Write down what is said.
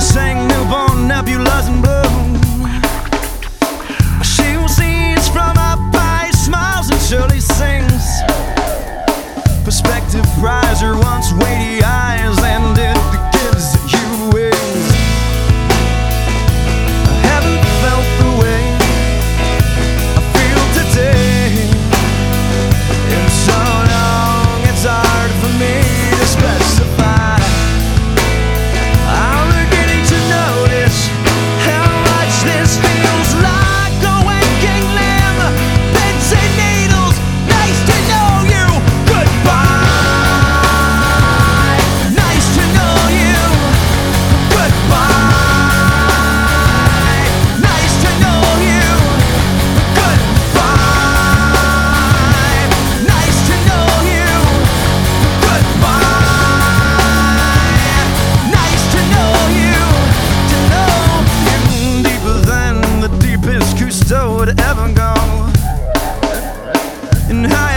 sang newborn nebulas and blues. and